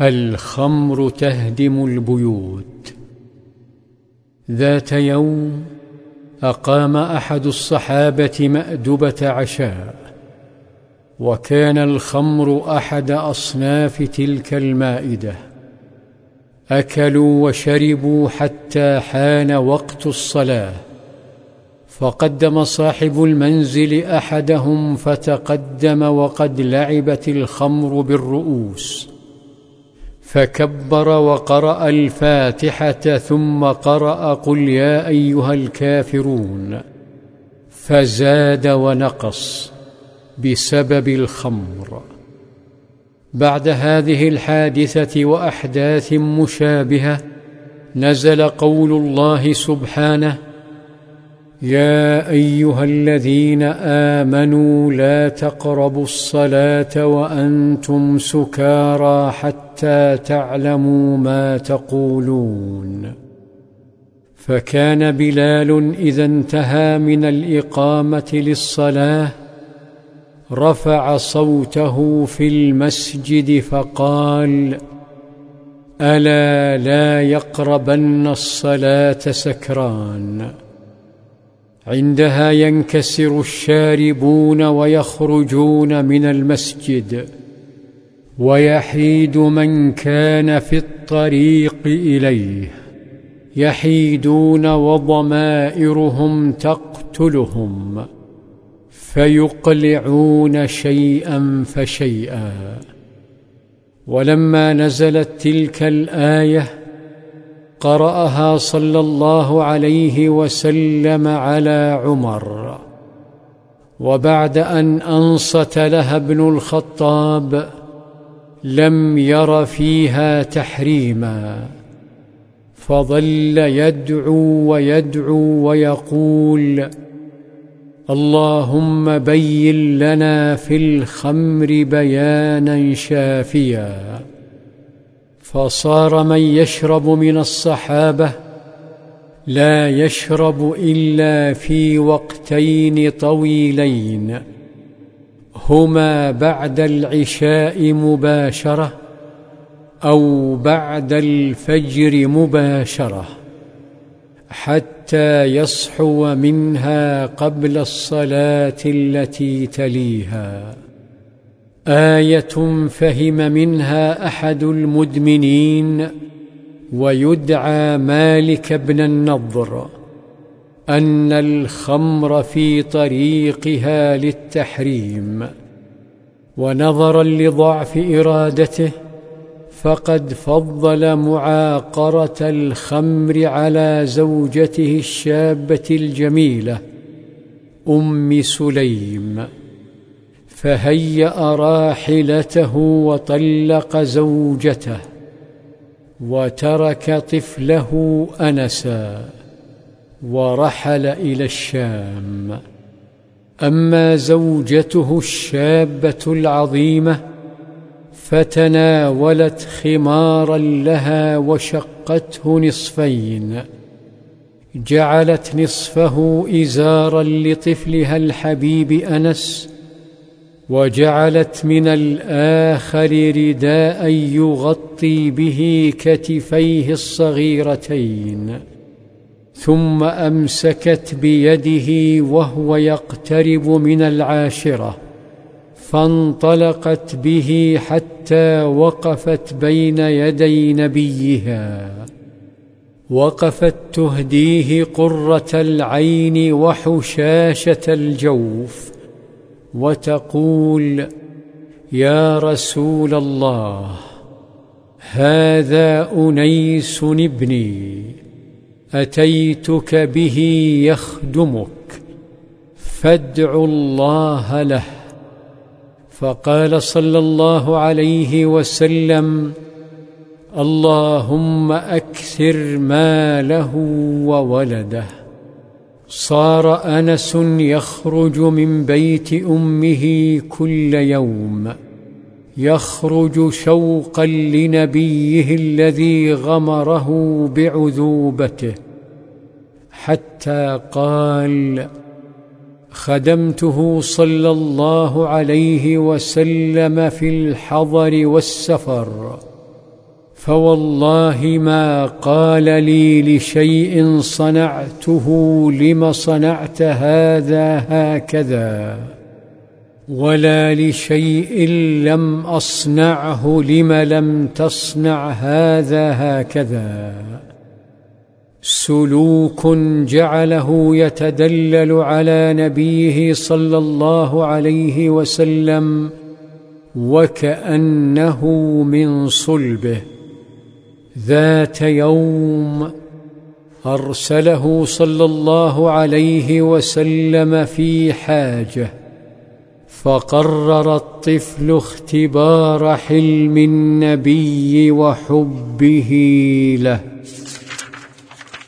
الخمر تهدم البيوت. ذات يوم أقام أحد الصحابة مأدبة عشاء وكان الخمر أحد أصناف تلك المائدة. أكلوا وشربوا حتى حان وقت الصلاة فقدم صاحب المنزل أحدهم فتقدم وقد لعبت الخمر بالرؤوس. فكبر وقرأ الفاتحة ثم قرأ قل يا أيها الكافرون فزاد ونقص بسبب الخمر. بعد هذه الحادثة وأحداث مشابهة نزل قول الله سبحانه يا أيها الذين آمنوا لا تقربوا الصلاة وأنتم سكارى حتى تعلموا ما تقولون. فكان بلال إذا انتهى من الإقامة للصلاة رفع صوته في المسجد فقال ألا لا يقربن الصلاة سكران؟ عندها ينكسر الشاربون ويخرجون من المسجد ويحيد من كان في الطريق إليه يحيدون وضمائرهم تقتلهم فيقلعون شيئا فشيئا. ولما نزلت تلك الآية قرأها صلى الله عليه وسلم على عمر. وبعد أن أنصت لها ابن الخطاب لم ير فيها تحريما. فظل يدعو ويدعو ويقول اللهم بين لنا في الخمر بيانا شافيا. فصار من يشرب من الصحابة لا يشرب إلا في وقتين طويلين. هما بعد العشاء مباشرة أو بعد الفجر مباشرة حتى يصحو منها قبل الصلاة التي تليها. آية فهم منها أحد المدمنين ويدعى مالك بن النضر أن الخمر في طريقها للتحريم ونظرا لضعف إرادته فقد فضل معاقرة الخمر على زوجته الشابة الجميلة أم سليم فهيأ راحلته وطلق زوجته وترك طفله أنسا ورحل إلى الشام. أما زوجته الشابة العظيمة فتناولت خمارا لها وشقته نصفين. جعلت نصفه إزارا لطفلها الحبيب أنس وجعلت من الآخر رداء يغطي به كتفيه الصغيرتين ثم أمسكت بيده وهو يقترب من العاشرة فانطلقت به حتى وقفت بين يدي نبيها وقفت تهديه قرة العين وحشاشة الجوف وتقول يا رسول الله هذا أنيس ابني أتيتك به يخدمك فادع الله له. فقال صلى الله عليه وسلم اللهم أكثر ماله وولده. صار أنس يخرج من بيت أمه كل يوم يخرج شوقا لنبيه الذي غمره بعذوبته حتى قال خدمته صلى الله عليه وسلم في الحضر والسفر. فوالله ما قال لي لشيء صنعته لم صنعت هذا هكذا ولا لشيء لم أصنعه لم لم تصنع هذا هكذا. سلوك جعله يتدلل على نبيه صلى الله عليه وسلم وكأنه من صلبه. ذات يوم أرسله صلى الله عليه وسلم في حاجة فقرر الطفل اختبار حلم النبي وحبه له.